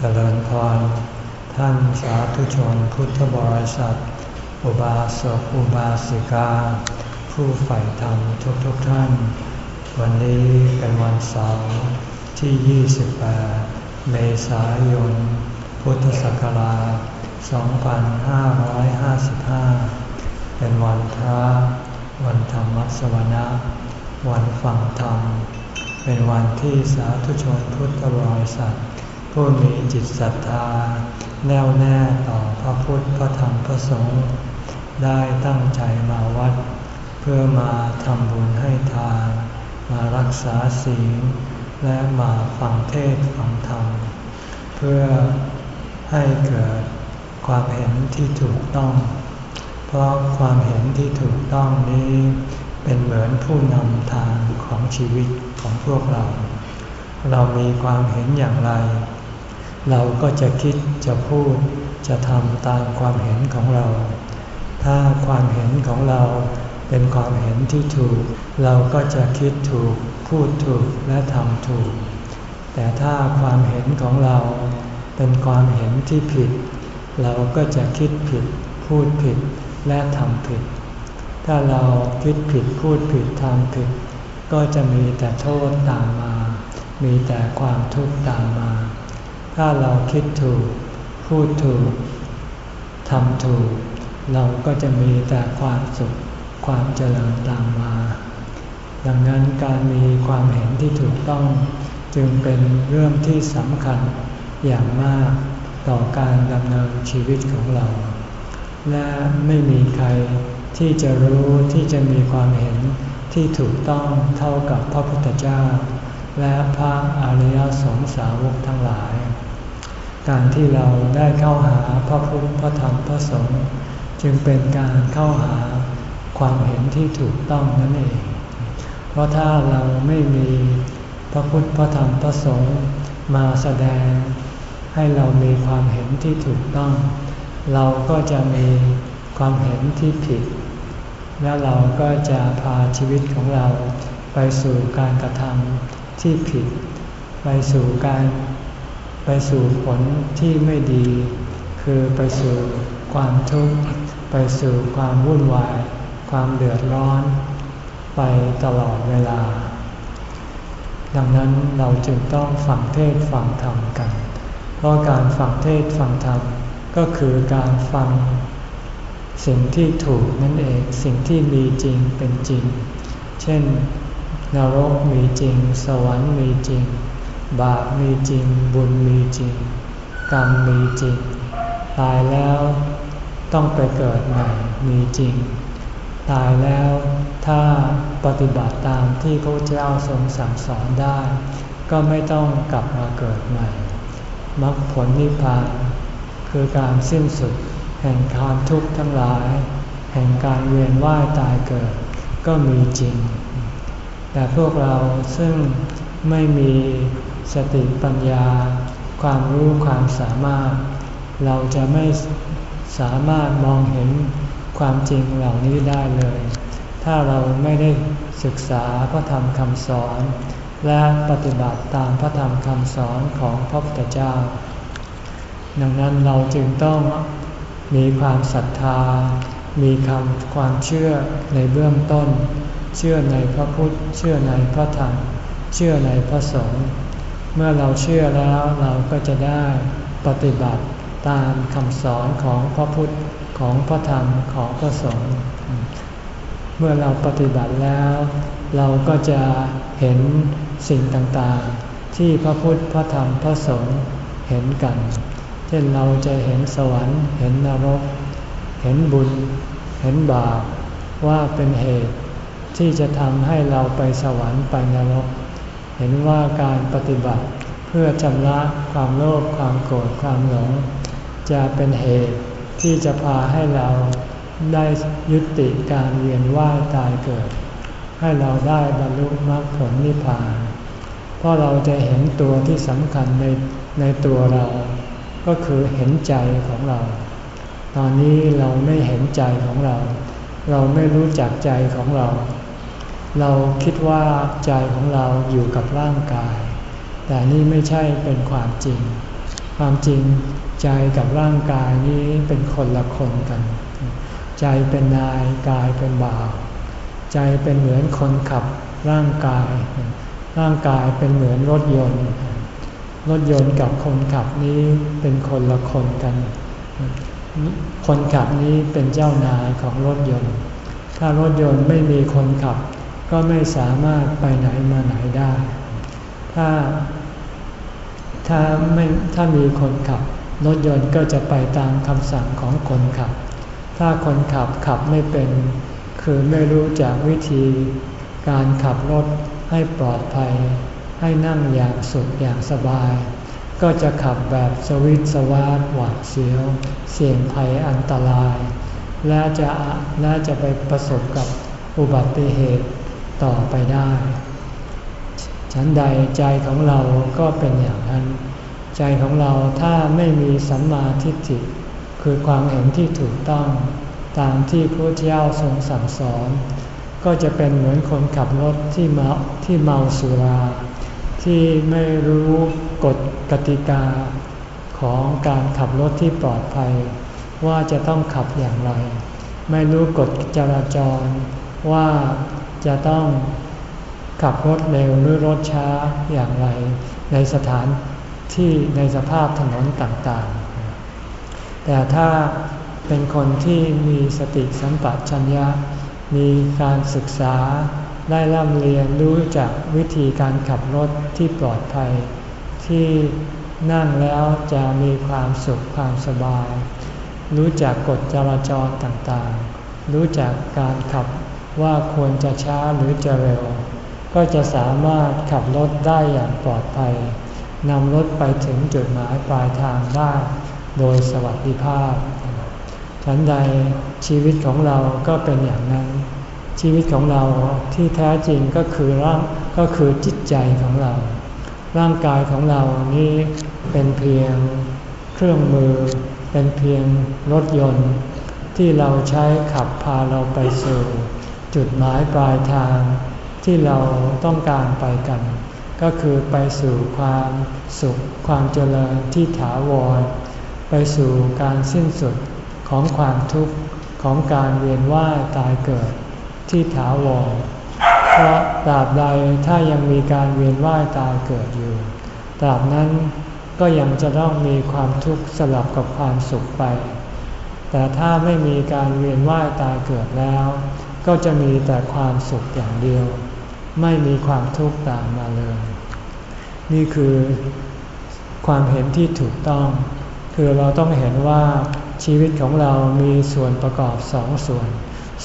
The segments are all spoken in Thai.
เจริญพร ท่านสาธุชนพุทธบริษัท อุบาสกอุบาสิกา ผู้ใฝ่ธรรมทุกทุกท่าน วันนี้เป็นวันเสาร์ที่ 28 เมษายน พุทธศักราช 2555 เป็นวันพระ วันธรรมสวนะ วันฟังธรรม เป็นวันที่สาธุชนพุทธบริษัท ผู้มีจิตศรัทธา แน่วแน่ต่อพระพุทธพระธรรมพระสงฆ์ได้ตั้งใจมาวัด เพื่อมาทำบุญให้ทาน มารักษาศีลและมาฟังเทศฟังธรรม เพื่อให้เกิดความเห็นที่ถูกต้อง เพราะความเห็นที่ถูกต้องนี้เป็นเหมือนผู้นำทางของชีวิตของพวกเรา เรามีความเห็นอย่างไร เราก็จะคิดจะพูดจะทำตามความเห็นของเรา ถ้าความเห็นของเราเป็นความเห็นที่ถูก เราก็จะคิดถูก พูดถูกและทำถูก แต่ถ้าความเห็นของเราเป็นความเห็นที่ผิด เราก็จะคิดผิด พูดผิดและทำผิด ถ้าเราคิดผิดพูดผิดทำผิด ก็จะมีแต่โทษตามมา มีแต่ความทุกข์ตามมา ถ้าเราคิดถูก พูดถูกทำถูก เราก็จะมีแต่ความสุขความเจริญตามมา ดังนั้นการมีความเห็นที่ถูกต้องจึงเป็นเรื่องที่สำคัญอย่างมากต่อการดำเนินชีวิตของเรา และไม่มีใครที่จะรู้ที่จะมีความเห็นที่ถูกต้องเท่ากับพระพุทธเจ้า และพระอริยสงสาวกทั้งหลาย การที่เราได้เข้าหาพระพุทธพระธรรมพระสงฆ์จึงเป็นการเข้าหาความเห็นที่ถูกต้องนั่นเอง เพราะถ้าเราไม่มีพระพุทธพระธรรมพระสงฆ์มาแสดง ให้เรามีความเห็นที่ถูกต้อง เราก็จะมีความเห็นที่ผิด และเราก็จะพาชีวิตของเราไปสู่การกระทำที่ผิด ไปสู่การ ไปสู่ผลที่ไม่ดี คือไปสู่ความทุกข์ไปสู่ความวุ่นวาย ความเดือดร้อน ไปตลอดเวลา ดังนั้นเราจึงต้องฟังเทศฟังธรรมกัน เพราะการฟังเทศฟังธรรมก็คือการฟังสิ่งที่ถูกนั่นเองสิ่งที่มีจริงเป็นจริง เช่นนรกมีจริง สวรรค์มีจริง บาปมีจริง บุญมีจริง กรรมมีจริง ตายแล้วต้องไปเกิดใหม่มีจริง ตายแล้วถ้าปฏิบัติตามที่พระเจ้าทรงสั่งสอนได้ ก็ไม่ต้องกลับมาเกิดใหม่มรรคผลนิพพาน คือการสิ้นสุด แห่งความทุกข์ทั้งหลาย แห่งการเวียนว่ายตายเกิด ก็มีจริง แต่พวกเราซึ่งไม่มี สติปัญญา ความรู้ความสามารถ เราจะไม่สามารถมองเห็นความจริงเหล่านี้ได้เลย ถ้าเราไม่ได้ศึกษาพระธรรมคำสอน และปฏิบัติตามพระธรรมคำสอนของพระพุทธเจ้า ดังนั้นเราจึงต้องมีความศรัทธา มีคำความเชื่อในเบื้องต้น เชื่อในพระพุทธ เชื่อในพระธรรม เชื่อในพระสงฆ์ เมื่อเราเชื่อแล้วเราก็จะได้ปฏิบัติตามคำสอนของพระพุทธของพระธรรมของพระสงฆ์เมื่อเราปฏิบัติแล้ว เราก็จะเห็นสิ่งต่างๆ ที่พระพุทธพระธรรมพระสงฆ์เห็นกัน เช่นเราจะเห็นสวรรค์เห็นนรก เห็นบุญ เห็นบาปว่าเป็นเหตุที่จะทำให้เราไปสวรรค์ไปนรก เห็นว่าการปฏิบัติเพื่อชำระความโลภความโกรธความหลง จะเป็นเหตุที่จะพาให้เราได้ยุติการเวียนว่ายตายเกิด ให้เราได้บรรลุมรรคผลนิพพาน เพราะเราจะเห็นตัวที่สำคัญในในตัวเรา ก็คือเห็นใจของเรา ตอนนี้เราไม่เห็นใจของเรา เราไม่รู้จักใจของเรา เราคิดว่าใจของเราอยู่กับร่างกาย แต่นี่ไม่ใช่เป็นความจริง ความจริงใจกับร่างกายนี้เป็นคนละคนกัน ใจเป็นนายกายเป็นบ่าว ใจเป็นเหมือนคนขับร่างกาย ร่างกายเป็นเหมือนรถยนต์ รถยนต์กับคนขับนี้เป็นคนละคนกัน คนขับนี้เป็นเจ้านายของรถยนต์ ถ้ารถยนต์ไม่มีคนขับ ก็ไม่สามารถไปไหนมาไหนได้ ถ้า ถ้าไม่ถ้ามีคนขับ รถยนต์ก็จะไปตามคำสั่งของคนขับ ถ้าคนขับขับไม่เป็น คือไม่รู้จากวิธีการขับรถให้ปลอดภัย ให้นั่งอย่างสุขอย่างสบาย ก็จะขับแบบสวิตสวาดหวาดเสียว เสี่ยงภัยอันตราย และจะและจะไปประสบกับอุบัติเหตุ ต่อไปได้ ฉันใดใจของเราก็เป็นอย่างนั้น ใจของเราถ้าไม่มีสัมมาทิฏฐิ คือความเห็นที่ถูกต้องตามที่พระเจ้าทรงสั่งสอน ก็จะเป็นเหมือนคนขับรถที่เมาที่เมาสุรา ที่ไม่รู้กฎกติกาของการขับรถที่ปลอดภัย ว่าจะต้องขับอย่างไร ไม่รู้กฎจราจรว่า จะต้องขับรถเร็วหรือรถช้าอย่างไร ในสถานที่ในสภาพถนนต่างๆ แต่ถ้าเป็นคนที่มีสติสัมปชัญญะ มีการศึกษาได้ร่ำเรียนรู้จักวิธีการขับรถที่ปลอดภัย ที่นั่งแล้วจะมีความสุขความสบาย รู้จักกฎจราจรต่างๆ รู้จักการขับ ว่าควรจะช้าหรือจะเร็ว ก็จะสามารถขับรถได้อย่างปลอดภัยนำรถไปถึงจุดหมายปลายทางได้โดยสวัสดิภาพฉันใดชีวิตของเราก็เป็นอย่างนั้น ชีวิตของเราที่แท้จริงก็คือร่างก็คือจิตใจของเรา ร่างกายของเรานี้เป็นเพียงเครื่องมือ เป็นเพียงรถยนต์ ที่เราใช้ขับพาเราไปสู่ จุดหมายปลายทางที่เราต้องการไปกัน ก็คือไปสู่ความสุขความเจริญที่ถาวร ไปสู่การสิ้นสุดของความทุกข์ของการเวียนว่ายตายเกิดที่ถาวร เพราะตราบใดถ้ายังมีการเวียนว่ายตายเกิดอยู่ ตราบนั้นก็ยังจะต้องมีความทุกข์สลับกับความสุขไป แต่ถ้าไม่มีการเวียนว่ายตายเกิดแล้ว ก็จะมีแต่ความสุขอย่างเดียว ไม่มีความทุกข์ตามมาเลย นี่คือความเห็นที่ถูกต้อง คือเราต้องเห็นว่าชีวิตของเรามีส่วนประกอบสองส่วน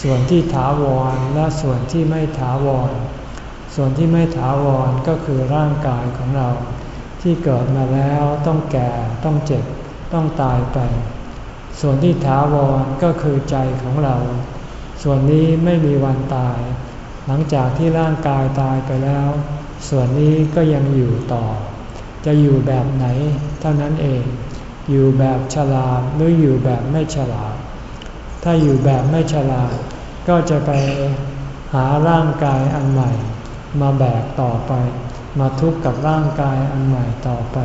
ส่วนที่ถาวรและส่วนที่ไม่ถาวร ส่วนที่ไม่ถาวรก็คือร่างกายของเรา ที่เกิดมาแล้วต้องแก่ต้องเจ็บต้องตายไป ส่วนที่ถาวรก็คือใจของเรา ส่วนนี้ไม่มีวันตาย หลังจากที่ร่างกายตายไปแล้ว ส่วนนี้ก็ยังอยู่ต่อ จะอยู่แบบไหน เท่านั้นเอง อยู่แบบฉลาดหรืออยู่แบบไม่ฉลาด ถ้าอยู่แบบไม่ฉลาด ก็จะไปหาร่างกายอันใหม่ มาแบกต่อไป มาทุกข์กับร่างกายอันใหม่ต่อไป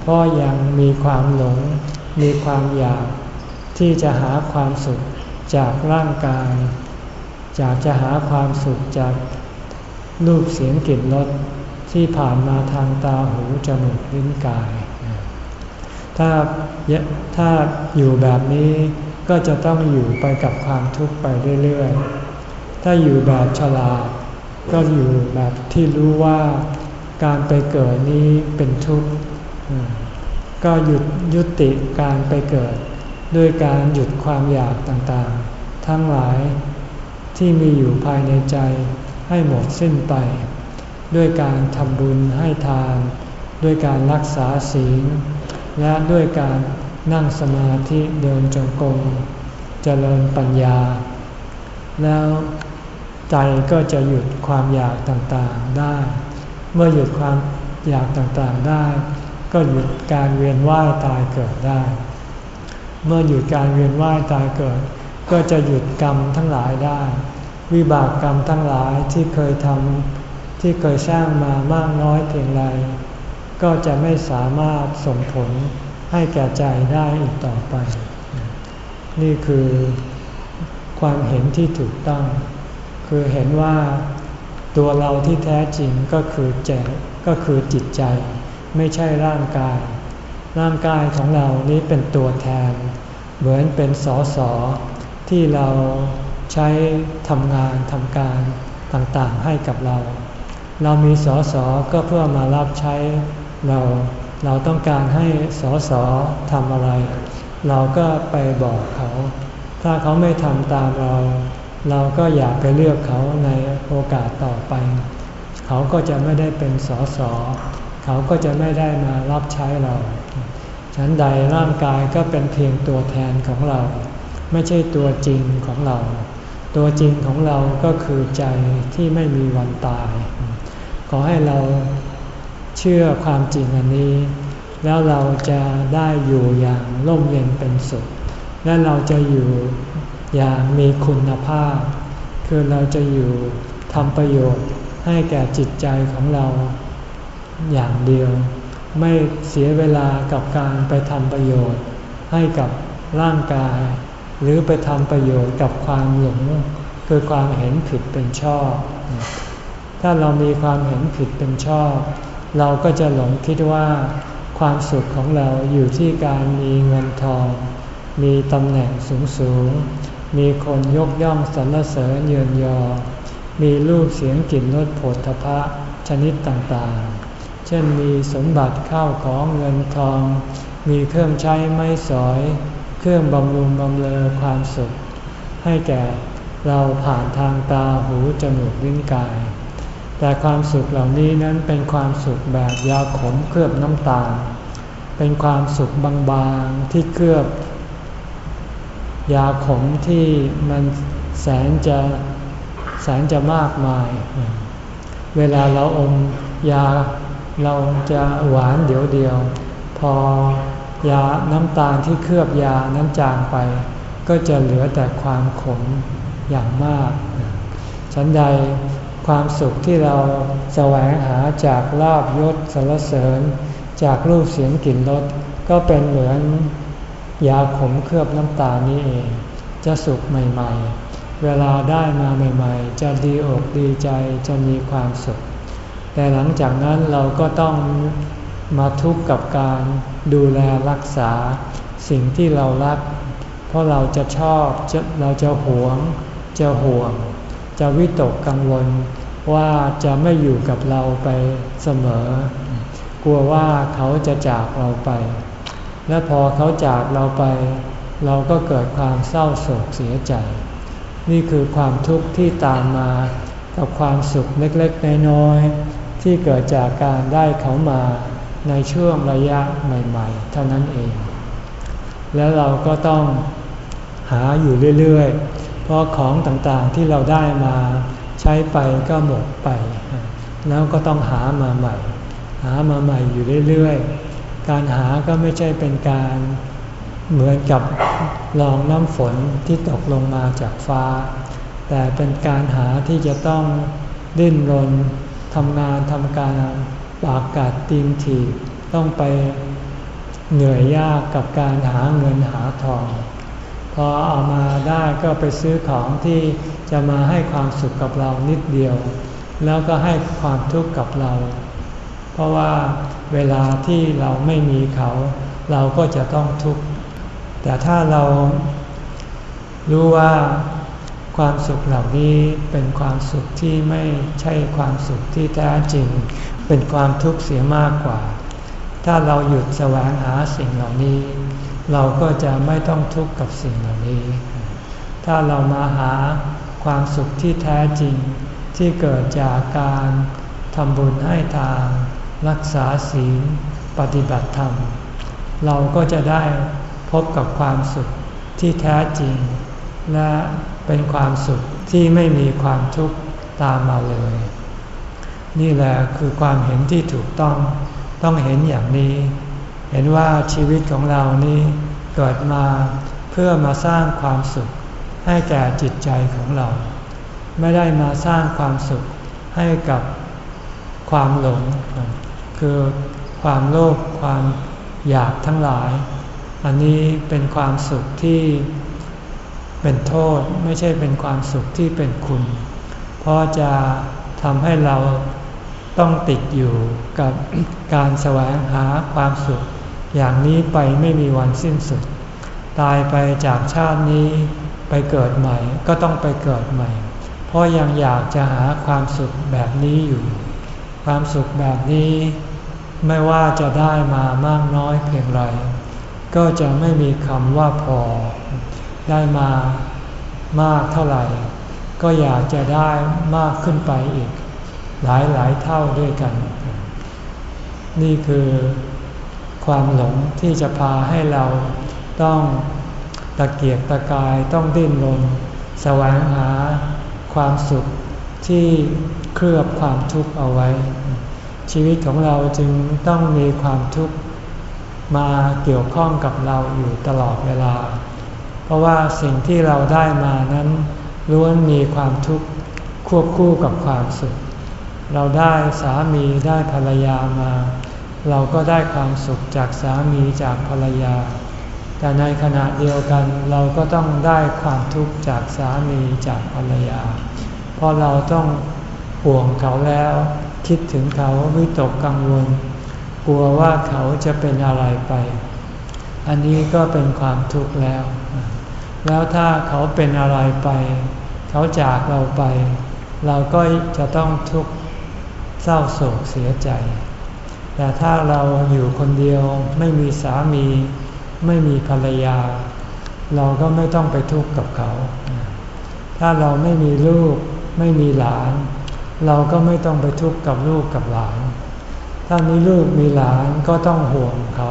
เพราะยังมีความหลง มีความอยากที่จะหาความสุข จากร่างกาย จากจะหาความสุขจากรูปเสียงกลิ่นรสที่ผ่านมาทางตาหูจมูกลิ้นกาย ถ้าถ้าอยู่แบบนี้ก็จะต้องอยู่ไปกับความทุกข์ไปเรื่อยๆ ถ้าอยู่แบบฉลาด ก็อยู่แบบที่รู้ว่าการไปเกิดนี้เป็นทุกข์ ก็หยุดยุติการไปเกิด ด้วยการหยุดความอยากต่างๆ ทั้งหลายที่มีอยู่ภายในใจให้หมดสิ้นไป ด้วยการทำบุญให้ทาน ด้วยการรักษาศีล และด้วยการนั่งสมาธิเดินจงกรมเจริญปัญญา แล้วใจก็จะหยุดความอยากต่างๆได้ เมื่อหยุดความอยากต่างๆได้ ก็หยุดการเวียนว่ายตายเกิดได้ เมื่อหยุดการเวียนว่ายตายเกิด ก็จะหยุดกรรมทั้งหลายได้ วิบากกรรมทั้งหลายที่เคยทำที่เคยสร้างมามากน้อยเพียงไรก็จะไม่สามารถส่งผลให้แก่ใจได้อีกต่อไป นี่คือความเห็นที่ถูกต้อง คือเห็นว่าตัวเราที่แท้จริงก็คือใจก็คือจิตใจ ไม่ใช่ร่างกาย ร่างกายของเรานี้เป็นตัวแทน เหมือนเป็นสอสอที่เราใช้ทำงานทำการต่างๆให้กับเรา เรามีสอสอก็เพื่อมารับใช้เรา เราต้องการให้สอสอทำอะไร เราก็ไปบอกเขา ถ้าเขาไม่ทำตามเรา เราก็อยากไปเลือกเขาในโอกาสต่อไป เขาก็จะไม่ได้เป็นสอสอเขาก็จะไม่ได้มารับใช้เรา ฉันใดร่างกายก็เป็นเพียงตัวแทนของเรา ไม่ใช่ตัวจริงของเรา ตัวจริงของเราก็คือใจที่ไม่มีวันตาย ขอให้เราเชื่อความจริงอันนี้ แล้วเราจะได้อยู่อย่างร่มเย็นเป็นสุข และเราจะอยู่อย่างมีคุณภาพ คือเราจะอยู่ทำประโยชน์ให้แก่จิตใจของเราอย่างเดียว ไม่เสียเวลากับการไปทำประโยชน์ ให้กับร่างกาย หรือไปทำประโยชน์กับความหลงคือความเห็นผิดเป็นชอบ ถ้าเรามีความเห็นผิดเป็นชอบ เราก็จะหลงคิดว่า ความสุขของเราอยู่ที่การมีเงินทอง มีตำแหน่งสูงสูงมีคนยกย่องสรรเสริญเยือนยอ มีรูปเสียงกลิ่นรสผลทพะชนิดต่างๆ ช่นมีสมบัติข้าวของเงินทอง มีเครื่องใช้ไม้สอย เครื่องบำรุงบำเรอความสุข ให้แก่เราผ่านทางตาหูจมูกลิ้นกาย แต่ความสุขเหล่านี้นั้นเป็นความสุขแบบยาขมเคลือบน้ำตาล เป็นความสุขบางๆที่เคลือบ ยาขมที่มันแสนจะแสนจะมากมาย เวลาเราอมยา เราจะหวานเดี๋ยวเดียว พอยาน้ำตาลที่เคลือบยานั้นจางไป ก็จะเหลือแต่ความขมอย่างมาก ฉันใดความสุขที่เราแสวงหาจากลาบยศสรรเสริญ จากรูปเสียงกลิ่นรสก็เป็นเหมือนยาขมเคลือบน้ำตาลนี้เอง จะสุขใหม่ ๆ เวลาได้มาใหม่ ๆ จะดีอกดีใจจะมีความสุข แต่หลังจากนั้นเราก็ต้องมาทุกข์กับการดูแลรักษาสิ่งที่เรารัก เพราะเราจะชอบเราจะหวง จะห่วง จะวิตกกังวลว่าจะไม่อยู่กับเราไปเสมอ กลัวว่าเขาจะจากเราไป และพอเขาจากเราไป เราก็เกิดความเศร้าโศกเสียใจ นี่คือความทุกข์ที่ตามมากับความสุขเล็กๆน้อยๆ ที่เกิดจากการได้เขามาในช่วงระยะใหม่ๆ เท่านั้นเอง แล้วเราก็ต้องหาอยู่เรื่อยๆ เพราะของต่างๆที่เราได้มาใช้ไปก็หมดไป แล้วก็ต้องหามาใหม่ หามาใหม่อยู่เรื่อยๆ การหาก็ไม่ใช่เป็นการเหมือนกับลองน้ำฝนที่ตกลงมาจากฟ้า แต่เป็นการหาที่จะต้องดิ้นรน ทำงานทำการปากกัดตีนถีต้องไปเหนื่อยยากกับการหาเงินหาทอง พอเอามาได้ก็ไปซื้อของที่จะมาให้ความสุขกับเรานิดเดียว แล้วก็ให้ความทุกข์กับเรา เพราะว่าเวลาที่เราไม่มีเขา เราก็จะต้องทุกข์แต่ถ้าเรารู้ว่า ความสุขเหล่านี้เป็นความสุขที่ไม่ใช่ความสุขที่แท้จริง เป็นความทุกข์เสียมากกว่า ถ้าเราหยุดแสวงหาสิ่งเหล่านี้ เราก็จะไม่ต้องทุกข์กับสิ่งเหล่านี้ ถ้าเรามาหาความสุขที่แท้จริงที่เกิดจากการทำบุญให้ทาน รักษาศีล ปฏิบัติธรรม เราก็จะได้พบกับความสุขที่แท้จริง และ เป็นความสุขที่ไม่มีความทุกข์ตามมาเลย นี่แหละคือความเห็นที่ถูกต้องต้องเห็นอย่างนี้ เห็นว่าชีวิตของเรานี้เกิดมาเพื่อมาสร้างความสุขให้แก่จิตใจของเรา ไม่ได้มาสร้างความสุขให้กับความหลง คือความโลภความอยากทั้งหลาย อันนี้เป็นความสุขที่ เป็นโทษไม่ใช่เป็นความสุขที่เป็นคุณ เพราะจะทำให้เราต้องติดอยู่กับการแสวงหาความสุข อย่างนี้ไปไม่มีวันสิ้นสุด ตายไปจากชาตินี้ไปเกิดใหม่ก็ต้องไปเกิดใหม่ เพราะยังอยากจะหาความสุขแบบนี้อยู่ ความสุขแบบนี้ไม่ว่าจะได้มามากน้อยเพียงไร ก็จะไม่มีคำว่าพอ ได้มามากเท่าไหร่ ก็อยากจะได้มากขึ้นไปอีก หลายหลายเท่าด้วยกัน นี่คือความหลงที่จะพาให้เราต้องตะเกียกตะกายต้องดิ้นรนแสวงหาความสุขที่เคลือบความทุกข์เอาไว้ ชีวิตของเราจึงต้องมีความทุกข์มาเกี่ยวข้องกับเราอยู่ตลอดเวลา ราะว่าสิ่งที่เราได้มานั้นล้วนมีความทุกข์ควบคู่กับความสุข เราได้สามีได้ภรรยามา เราก็ได้ความสุขจากสามีจากภรรยา แต่ในขณะเดียวกันเราก็ต้องได้ความทุกข์จากสามีจากภรรยา เพราะเราต้องห่วงเขาแล้ว คิดถึงเขาวิตกกังวล กลัวว่าเขาจะเป็นอะไรไป อันนี้ก็เป็นความทุกข์แล้ว แล้วถ้าเขาเป็นอะไรไป เขาจากเราไป เราก็จะต้องทุกข์เศร้าโศกเสียใจ แต่ถ้าเราอยู่คนเดียวไม่มีสามี ไม่มีภรรยา เราก็ไม่ต้องไปทุกข์กับเขา ถ้าเราไม่มีลูกไม่มีหลาน เราก็ไม่ต้องไปทุกข์กับลูกกับหลาน ถ้ามีลูกมีหลานก็ต้องห่วงเขา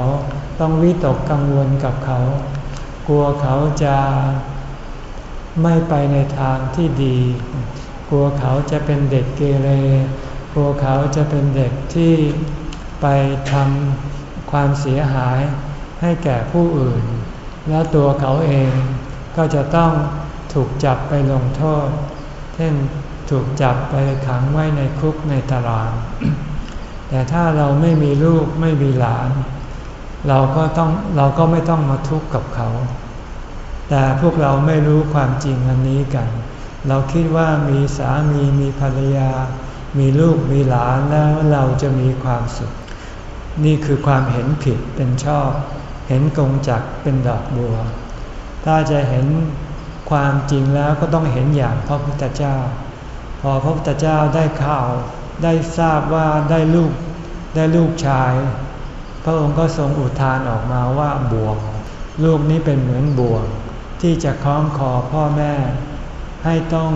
ต้องวิตกกังวลกับเขา ลัวเขาจะไม่ไปในทางที่ดี กลัวเขาจะเป็นเด็กเกเร กลัวเขาจะเป็นเด็กที่ไปทำความเสียหายให้แก่ผู้อื่น แล้วตัวเขาเองก็จะต้องถูกจับไปลงโทษ เช่นถูกจับไปขังไว้ในคุกในตาราง แต่ถ้าเราไม่มีลูกไม่มีหลาน เราก็ต้องเราก็ไม่ต้องมาทุกข์กับเขา แต่พวกเราไม่รู้ความจริงอันนี้กัน เราคิดว่ามีสามีมีภรรยา มีลูกมีหลานแล้วเราจะมีความสุข นี่คือความเห็นผิดเป็นชอบ เห็นกงจักเป็นดอกบัว ถ้าจะเห็นความจริงแล้วก็ต้องเห็นอย่างพระพุทธเจ้า พอพระพุทธเจ้าได้ข่าวได้ทราบว่าได้ลูกได้ลูกชาย พระองค์ก็ทรงอุทานออกมาว่าบ่วง ลูกนี้เป็นเหมือนบ่วง ที่จะคล้องคอพ่อแม่ ให้ต้อง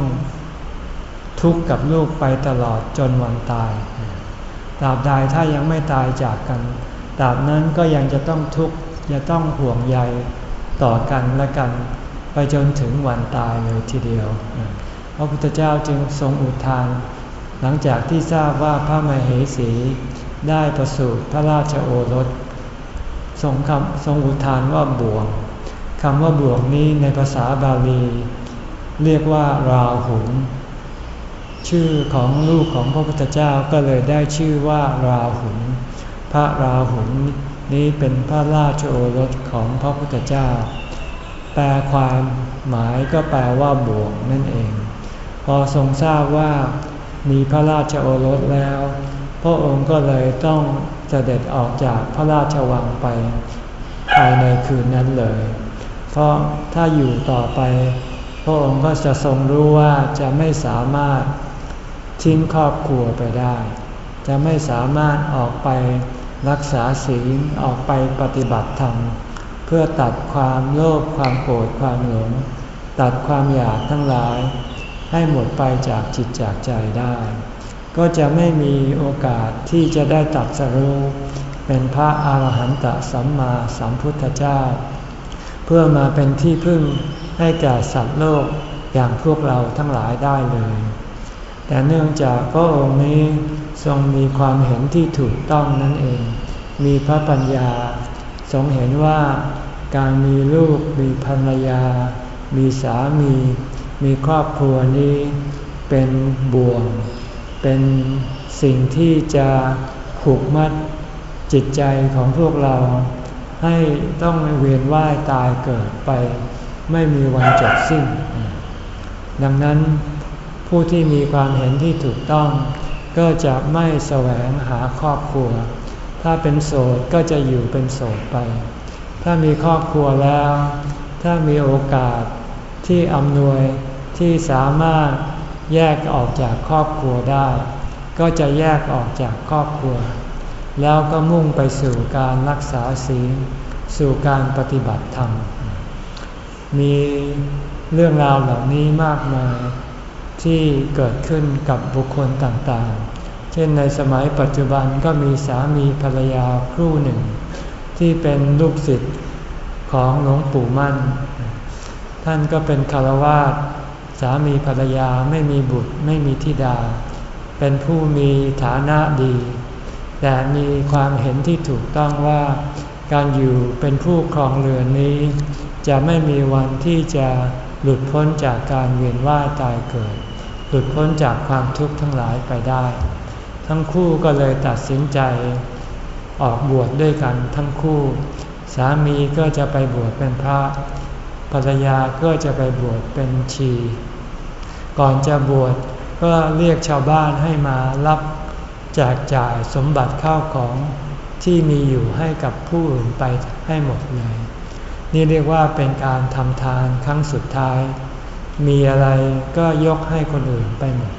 ทุกข์กับลูกไปตลอดจนวันตายตราบใดถ้ายังไม่ตายจากกันตราบนั้นก็ยังจะต้องทุกข์จะต้องห่วงใยต่อกันและกัน ไปจนถึงวันตายเลยทีเดียว พระพุทธเจ้าจึงทรงอุทาน หลังจากที่ทราบว่าพระมเหสี ได้ประสูติพระราชโอรส ทรงคำทรงอุทานว่าบ่วงคำว่าบ่วงนี้ในภาษาบาลี เรียกว่าราหุลชื่อของลูกของพระพุทธเจ้าก็เลยได้ชื่อว่าราหุลพระราหุลนี้เป็นพระราชโอรสของพระพุทธเจ้า แปลความหมายก็แปลว่าบ่วงนั่นเอง พอทรงทราบว่ามีพระราชโอรสแล้ว พระองค์ก็เลยต้องเสด็จออกจากพระราชวังไปภายในคืนนั้นเลย เพราะถ้าอยู่ต่อไป พระองค์ก็จะทรงรู้ว่าจะไม่สามารถทิ้งครอบครัวไปได้ จะไม่สามารถออกไปรักษาศีลออกไปปฏิบัติธรรม เพื่อตัดความโลภความโกรธความหลง ตัดความอยากทั้งหลาย ให้หมดไปจากจิตจากใจได้ ก็จะไม่มีโอกาสที่จะได้ตัดสรู้เป็นพระอาหารหันตสัมมาสัมพุทธเจ้า เพื่อมาเป็นที่พึ่งให้แก่สัตว์โลกอย่างพวกเราทั้งหลายได้เลย แต่เนื่องจากพระองค์นี้ทรงมีความเห็นที่ถูกต้องนั่นเอง มีพระปัญญา ทรงเห็นว่าการมีลูกมีภรรยา มีสามี มีครอบครัวนี้ เป็นบ่วง เป็นสิ่งที่จะผูกมัดจิตใจของพวกเรา ให้ต้องเวียนว่ายตายเกิดไป ไม่มีวันจบสิ้น ดังนั้นผู้ที่มีความเห็นที่ถูกต้อง ก็จะไม่แสวงหาครอบครัว ถ้าเป็นโสดก็จะอยู่เป็นโสดไป ถ้ามีครอบครัวแล้ว ถ้ามีโอกาสที่อำนวยที่สามารถ แยกออกจากครอบครัวได้ ก็จะแยกออกจากครอบครัว แล้วก็มุ่งไปสู่การรักษาศีลสู่การปฏิบัติธรรม มีเรื่องราวเหล่านี้มากมายที่เกิดขึ้นกับบุคคลต่างๆ เช่นในสมัยปัจจุบันก็มีสามีภรรยาคู่หนึ่ง ที่เป็นลูกศิษย์ของหลวงปู่มั่น ท่านก็เป็นคารวาส สามีภรรยาไม่มีบุตรไม่มีธิดา เป็นผู้มีฐานะดี แต่มีความเห็นที่ถูกต้องว่าการอยู่เป็นผู้ครองเรือนนี้ จะไม่มีวันที่จะหลุดพ้นจากการเวียนว่ายตายเกิด หลุดพ้นจากความทุกข์ทั้งหลายไปได้ ทั้งคู่ก็เลยตัดสินใจออกบวชดด้วยกันทั้งคู่ สามีก็จะไปบวชเป็นพระ ภรรยาก็จะไปบวชเป็นชี ก่อนจะบวชก็เรียกชาวบ้านให้มารับแจกจ่ายสมบัติข้าวของที่มีอยู่ให้กับผู้อื่นไปให้หมดเลย นี่เรียกว่าเป็นการทำทานครั้งสุดท้าย มีอะไรก็ยกให้คนอื่นไปหมด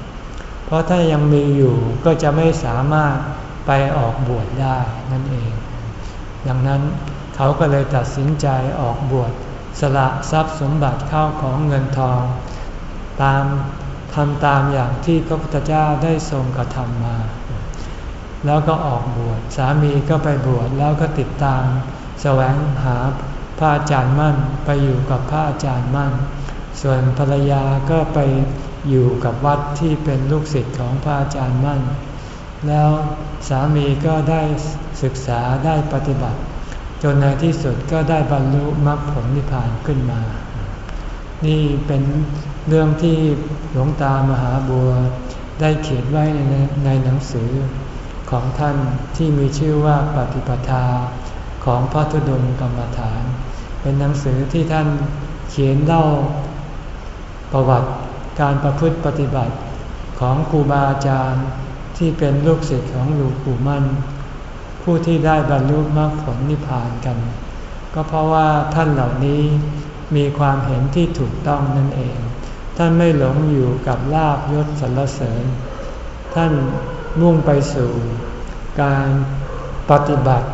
เพราะถ้ายังมีอยู่ก็จะไม่สามารถไปออกบวชได้นั่นเอง ดังนั้นเขาก็เลยตัดสินใจออกบวช สละทรัพย์สมบัติเข้าของเงินทอง ตามทำตามอย่างที่พระพุทธเจ้าได้ทรงกระทำมา แล้วก็ออกบวชสามีก็ไปบวชแล้วก็ติดตามแสวงหาพระอาจารย์มั่นไปอยู่กับพระอาจารย์มั่น ส่วนภรรยาก็ไปอยู่กับวัดที่เป็นลูกศิษย์ของพระอาจารย์มั่น แล้วสามีก็ได้ศึกษาได้ปฏิบัติ นในที่สุดก็ได้บรรลุมรรคผลนิพพานขึ้นมา นี่เป็นเรื่องที่หลวงตามหาบัวได้เขียนไว้ในในหนังสือของท่านที่มีชื่อว่าปฏิปทาของพระธุดงกรรมฐาน เป็นหนังสือที่ท่านเขียนเล่าประวัติการประพฤติปฏิบัติของครูบาอาจารย์ที่เป็นลูกศิษย์ของหลวงปู่มั่น ผู้ที่ได้บรรลุมรรคผลนิพพานกัน ก็เพราะว่าท่านเหล่านี้มีความเห็นที่ถูกต้องนั่นเอง ท่านไม่หลงอยู่กับลาบยศสรรเสริญ ท่านมุ่งไปสู่การปฏิบัติ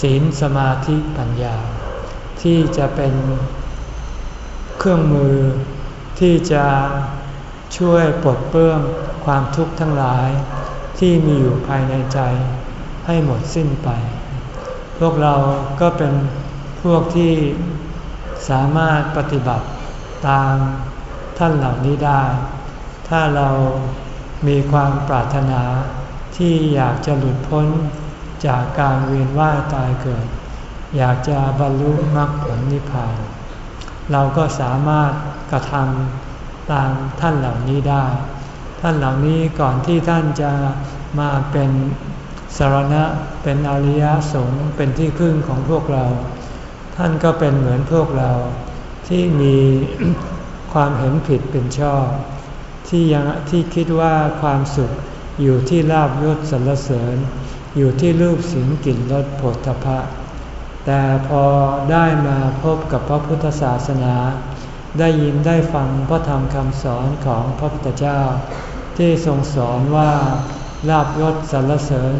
ศีลสมาธิปัญญา ที่จะเป็นเครื่องมือที่จะช่วยปลดเปื้องความทุกข์ทั้งหลายที่มีอยู่ภายในใจ ให้หมดสิ้นไป พวกเราก็เป็นพวกที่สามารถปฏิบัติตามท่านเหล่านี้ได้ ถ้าเรามีความปรารถนาที่อยากจะหลุดพ้นจากการเวียนว่ายตายเกิด อยากจะบรรลุมรรคผลนิพพาน เราก็สามารถกระทำตามท่านเหล่านี้ได้ ท่านเหล่านี้ก่อนที่ท่านจะมาเป็น สารณะเป็นอริยสงฆ์เป็นที่พึ่งของพวกเรา ท่านก็เป็นเหมือนพวกเรา ที่มีความเห็นผิดเป็นชอบ ที่ยังที่คิดว่าความสุขอยู่ที่ลาบยศสรรเสริญ อยู่ที่รูปสิงกลิ่นรสผลทพะแต่พอได้มาพบกับพระพุทธศาสนา ได้ยินได้ฟังพระธรรมคำสอนของพระพุทธเจ้า ที่ทรงสอนว่าลาบยศสรรเสริญ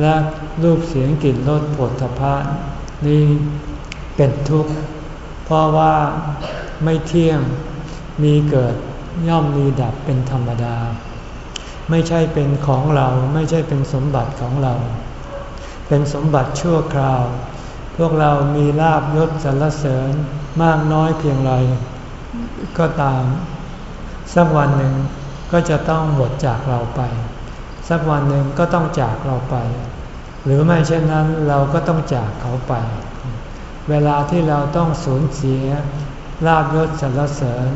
และรูปเสียงกลิ่นรสผลทพะนี่เป็นทุกข์ เพราะว่าไม่เที่ยงมีเกิดย่อมมีดับเป็นธรรมดา ไม่ใช่เป็นของเราไม่ใช่เป็นสมบัติของเรา เป็นสมบัติชั่วคราว พวกเรามีลาบยศสรรเสริญมากน้อยเพียงไรก็ตาม สักวันหนึ่งก็จะต้องหมดจากเราไป สักวันหนึ่งก็ต้องจากเราไป หรือไม่เช่นนั้นเราก็ต้องจากเขาไป เวลาที่เราต้องสูญเสียลาบยศสรรเสริญ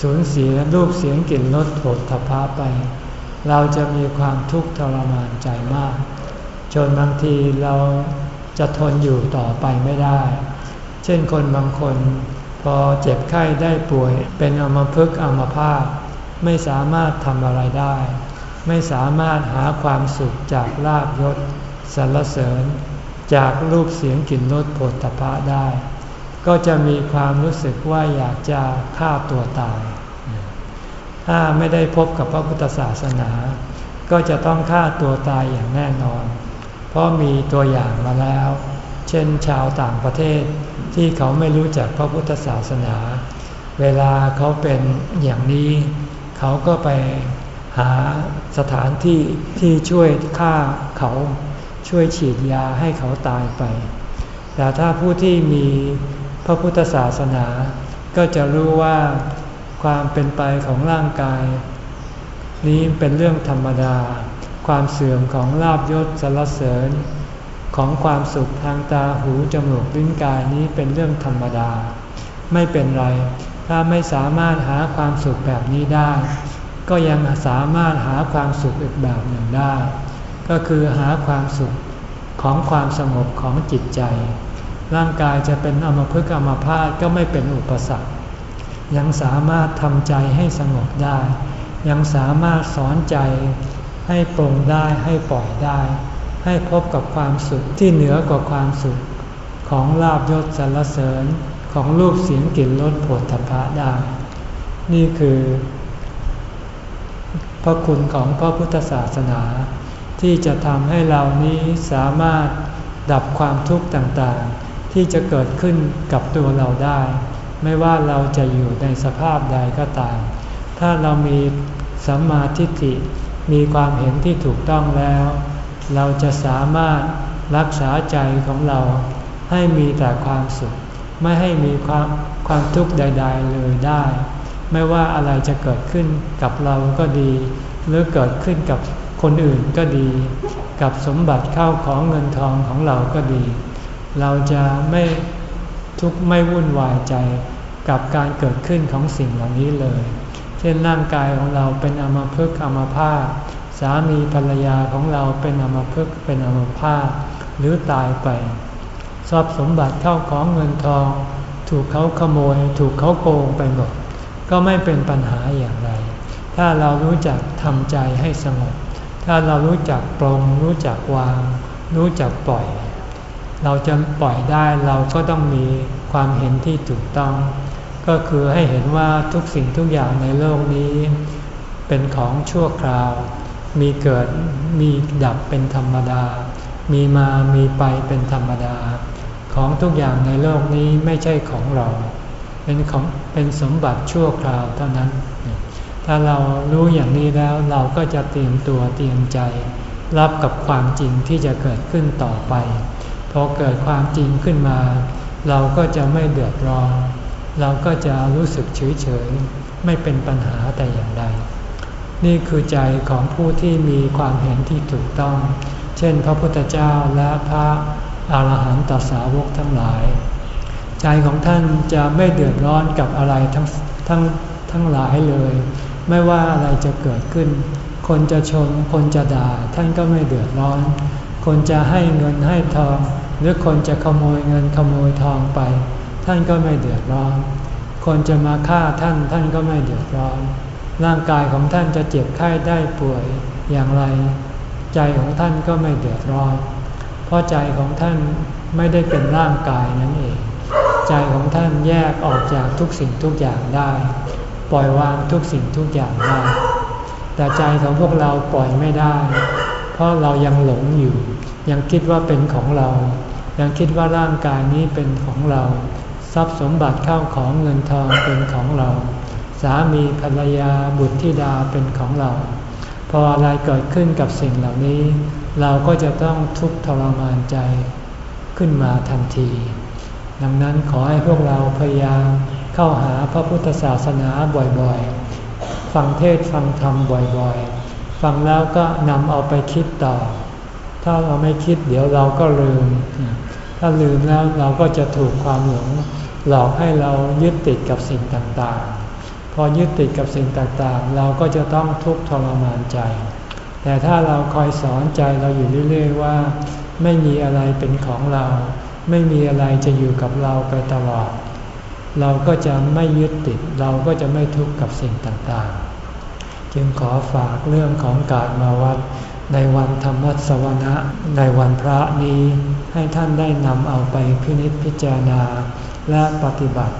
สูญเสียรูปเสียงกลิ่นรสโผฏฐพะไป เราจะมีความทุกข์ทรมานใจมากจจนบางทีเราจะทนอยู่ต่อไปไม่ได้ เช่นคนบางคน พอเจ็บไข้ได้ป่วยเป็นอมพึกอมภาพ ไม่สามารถทำอะไรได้ ไม่สามารถหาความสุขจากลาบยศสรรเสริญ จากรูปเสียงกลิ่นรสผลตภะได้ ก็จะมีความรู้สึกว่าอยากจะฆ่าตัวตาย ถ้าไม่ได้พบกับพระพุทธศาสนา ก็จะต้องฆ่าตัวตายอย่างแน่นอน เพราะมีตัวอย่างมาแล้ว เช่นชาวต่างประเทศที่เขาไม่รู้จักพระพุทธศาสนา เวลาเขาเป็นอย่างนี้ เขาก็ไปหาสถานที่ที่ช่วยฆ่าเขาช่วยฉีดยาให้เขาตายไป แต่ถ้าผู้ที่มีพระพุทธศาสนา ก็จะรู้ว่าความเป็นไปของร่างกาย นี้เป็นเรื่องธรรมดา ความเสื่อมของลาบยศสรรเสริญ ของความสุขทางตาหูจมูกลิ้นกายนี้เป็นเรื่องธรรมดา ไม่เป็นไร ถ้าไม่สามารถหาความสุขแบบนี้ได้ ก็ยังสามารถหาความสุขอีกแบบหนึ่งได้ ก็คือหาความสุขของความสงบของจิตใจ ร่างกายจะเป็นอมภพกรรมภาพก็ไม่เป็นอุปสรรค ยังสามารถทำใจให้สงบได้ ยังสามารถสอนใจให้ปรงได้ให้ปล่อยได้ ให้พบกับความสุขที่เหนือกว่าความสุขของลาบยศสรรเสริญ ของรูปเสียงกลิ่นรสผลทพะได้ นี่คือ พระคุณของพระพุทธศาสนา ที่จะทำให้เรานี้สามารถดับความทุกข์ต่างๆ ที่จะเกิดขึ้นกับตัวเราได้ ไม่ว่าเราจะอยู่ในสภาพใดก็ตาม ถ้าเรามีสัมมาทิฏฐิมีความเห็นที่ถูกต้องแล้ว เราจะสามารถรักษาใจของเราให้มีแต่ความสุข ไม่ให้มีความความทุกข์ใด ๆ เลยได้ ไม่ว่าอะไรจะเกิดขึ้นกับเราก็ดี หรือเกิดขึ้นกับคนอื่นก็ดี กับสมบัติเข้าของเงินทองของเราก็ดี เราจะไม่ทุกข์ไม่วุ่นวายใจกับการเกิดขึ้นของสิ่งเหล่านี้เลย เช่นร่างกายของเราเป็นอมภพอมภาพสามีภรรยาของเราเป็นอมภพเป็นอมภาพหรือตายไป ทรัพย์สมบัติเข้าของเงินทอง ถูกเขาขโมย ถูกเขาโกงไปหมด ก็ไม่เป็นปัญหาอย่างไร ถ้าเรารู้จักทำใจให้สงบ ถ้าเรารู้จักปรงรู้จักวาง รู้จักปล่อย เราจะปล่อยได้เราก็ต้องมีความเห็นที่ถูกต้อง ก็คือให้เห็นว่าทุกสิ่งทุกอย่างในโลกนี้ เป็นของชั่วคราว มีเกิดมีดับเป็นธรรมดา มีมามีไปเป็นธรรมดา ของทุกอย่างในโลกนี้ไม่ใช่ของเรา เป็นของเป็นสมบัติชั่วคราวเท่านั้น ถ้าเรารู้อย่างนี้แล้วเราก็จะเตรียมตัวเตรียมใจ รับกับความจริงที่จะเกิดขึ้นต่อไป พอเกิดความจริงขึ้นมา เราก็จะไม่เดือดร้อน เราก็จะรู้สึกเฉยเฉยไม่เป็นปัญหาแต่อย่างใด นี่คือใจของผู้ที่มีความเห็นที่ถูกต้อง เช่น พระพุทธเจ้าและพระ อารหันตสาวกทั้งหลาย ใจของท่านจะไม่เดือดร้อนกับอะไรทั้งทั้งทั้งหลายเลย ไม่ว่าอะไรจะเกิดขึ้น คนจะชม คนจะด่า ท่านก็ไม่เดือดร้อน คนจะให้เงินให้ทอง หรือคนจะขโมยเงินขโมยทองไป ท่านก็ไม่เดือดร้อน คนจะมาฆ่าท่านท่านก็ไม่เดือดร้อน ร่างกายของท่านจะเจ็บไข้ได้ป่วยอย่างไร ใจของท่านก็ไม่เดือดร้อน เพราะใจของท่านไม่ได้เป็นร่างกายนั่นเอง ใจของท่านแยกออกจากทุกสิ่งทุกอย่างได้ ปล่อยวางทุกสิ่งทุกอย่างได้ แต่ใจของพวกเราปล่อยไม่ได้ เพราะเรายังหลงอยู่ ยังคิดว่าเป็นของเรา ยังคิดว่าร่างกายนี้เป็นของเรา ทรัพย์สมบัติเข้าของเงินทองเป็นของเรา สามีภรรยาบุตรธิดาเป็นของเรา พออะไรเกิดขึ้นกับสิ่งเหล่านี้ เราก็จะต้องทุกข์ทรมานใจขึ้นมาทันที ดังนั้นขอให้พวกเราพยายามเข้าหาพระพุทธศาสนาบ่อยๆ ฟังเทศฟังธรรมบ่อยๆ ฟังแล้วก็นำเอาไปคิดต่อ ถ้าเราไม่คิดเดี๋ยวเราก็ลืม ถ้าลืมแล้วเราก็จะถูกความหลงหลอกให้เรายึดติดกับสิ่งต่างๆ พอยึดติดกับสิ่งต่างๆ เราก็จะต้องทุกข์ทรมานใจ แต่ถ้าเราคอยสอนใจเราอยู่เรื่อยๆว่า ไม่มีอะไรเป็นของเรา ไม่มีอะไรจะอยู่กับเราไปตลอด เราก็จะไม่ยึดติด เราก็จะไม่ทุกข์กับสิ่งต่างๆ จึงขอฝากเรื่องของการมาวัดในวันธรรมสวนะในวันพระนี้ให้ท่านได้นำเอาไปพินิจพิจารณาและปฏิบัติ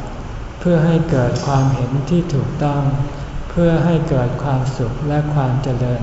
เพื่อให้เกิดความเห็นที่ถูกต้อง เพื่อให้เกิดความสุขและความเจริญ